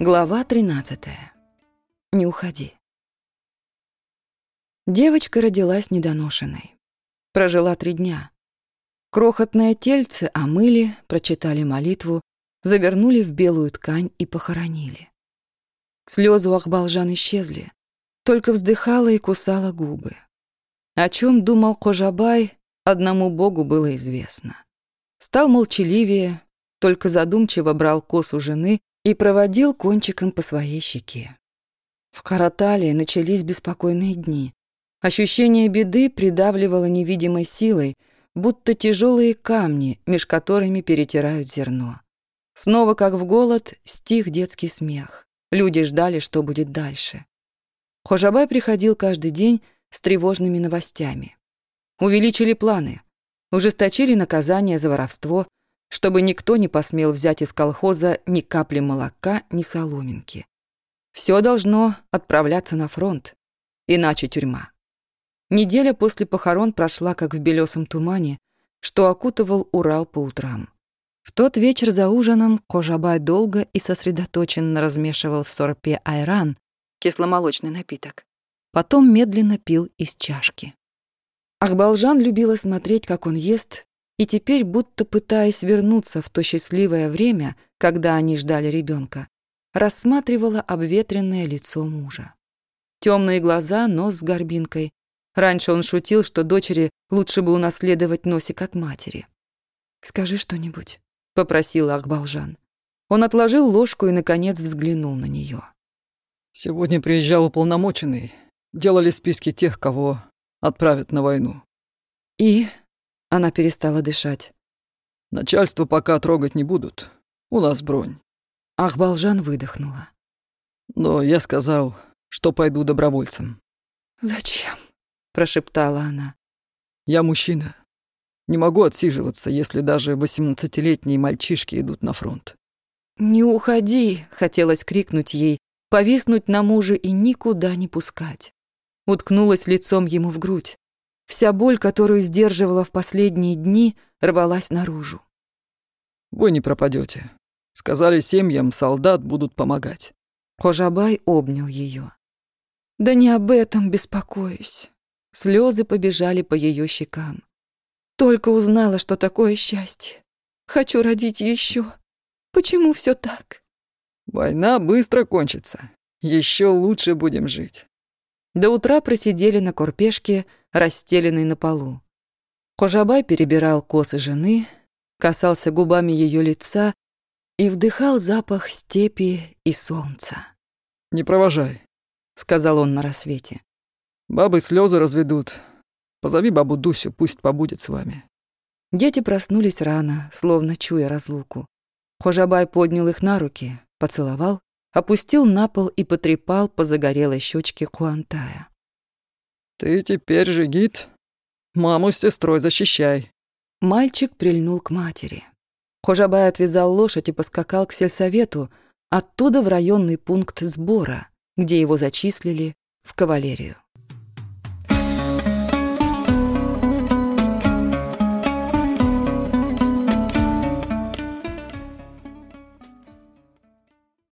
Глава 13. Не уходи. Девочка родилась недоношенной. Прожила три дня. Крохотное тельце омыли, прочитали молитву, завернули в белую ткань и похоронили. Слезы у Ахбалжан исчезли, только вздыхала и кусала губы. О чем думал Кожабай, одному богу было известно. Стал молчаливее, только задумчиво брал косу жены и проводил кончиком по своей щеке. В Каратале начались беспокойные дни. Ощущение беды придавливало невидимой силой, будто тяжелые камни, меж которыми перетирают зерно. Снова, как в голод, стих детский смех. Люди ждали, что будет дальше. Хожабай приходил каждый день с тревожными новостями. Увеличили планы, ужесточили наказание за воровство, чтобы никто не посмел взять из колхоза ни капли молока, ни соломинки. Все должно отправляться на фронт, иначе тюрьма. Неделя после похорон прошла, как в белесом тумане, что окутывал Урал по утрам. В тот вечер за ужином Кожабай долго и сосредоточенно размешивал в сорпе айран, кисломолочный напиток. Потом медленно пил из чашки. Ахбалжан любила смотреть, как он ест, и теперь, будто пытаясь вернуться в то счастливое время, когда они ждали ребенка, рассматривала обветренное лицо мужа. Темные глаза, нос с горбинкой. Раньше он шутил, что дочери лучше бы унаследовать носик от матери. «Скажи что-нибудь», — попросила Акбалжан. Он отложил ложку и, наконец, взглянул на нее. «Сегодня приезжал уполномоченный. Делали списки тех, кого отправят на войну». «И?» Она перестала дышать. «Начальство пока трогать не будут. У нас бронь». Ахбалжан выдохнула. «Но я сказал, что пойду добровольцем». «Зачем?» — прошептала она. «Я мужчина. Не могу отсиживаться, если даже восемнадцатилетние мальчишки идут на фронт». «Не уходи!» — хотелось крикнуть ей, повиснуть на муже и никуда не пускать. Уткнулась лицом ему в грудь. Вся боль, которую сдерживала в последние дни, рвалась наружу. «Вы не пропадете. Сказали семьям, солдат будут помогать». Хожабай обнял ее. «Да не об этом беспокоюсь». Слезы побежали по ее щекам. Только узнала, что такое счастье. Хочу родить еще. Почему все так? Война быстро кончится. Еще лучше будем жить. До утра просидели на корпешке, расстеленной на полу. Кожабай перебирал косы жены, касался губами ее лица и вдыхал запах степи и солнца. «Не провожай», — сказал он на рассвете. «Бабы слезы разведут. Позови бабу Дусю, пусть побудет с вами». Дети проснулись рано, словно чуя разлуку. Хожабай поднял их на руки, поцеловал опустил на пол и потрепал по загорелой щечке Куантая. «Ты теперь же гид? Маму с сестрой защищай». Мальчик прильнул к матери. Хожабай отвязал лошадь и поскакал к сельсовету, оттуда в районный пункт сбора, где его зачислили в кавалерию.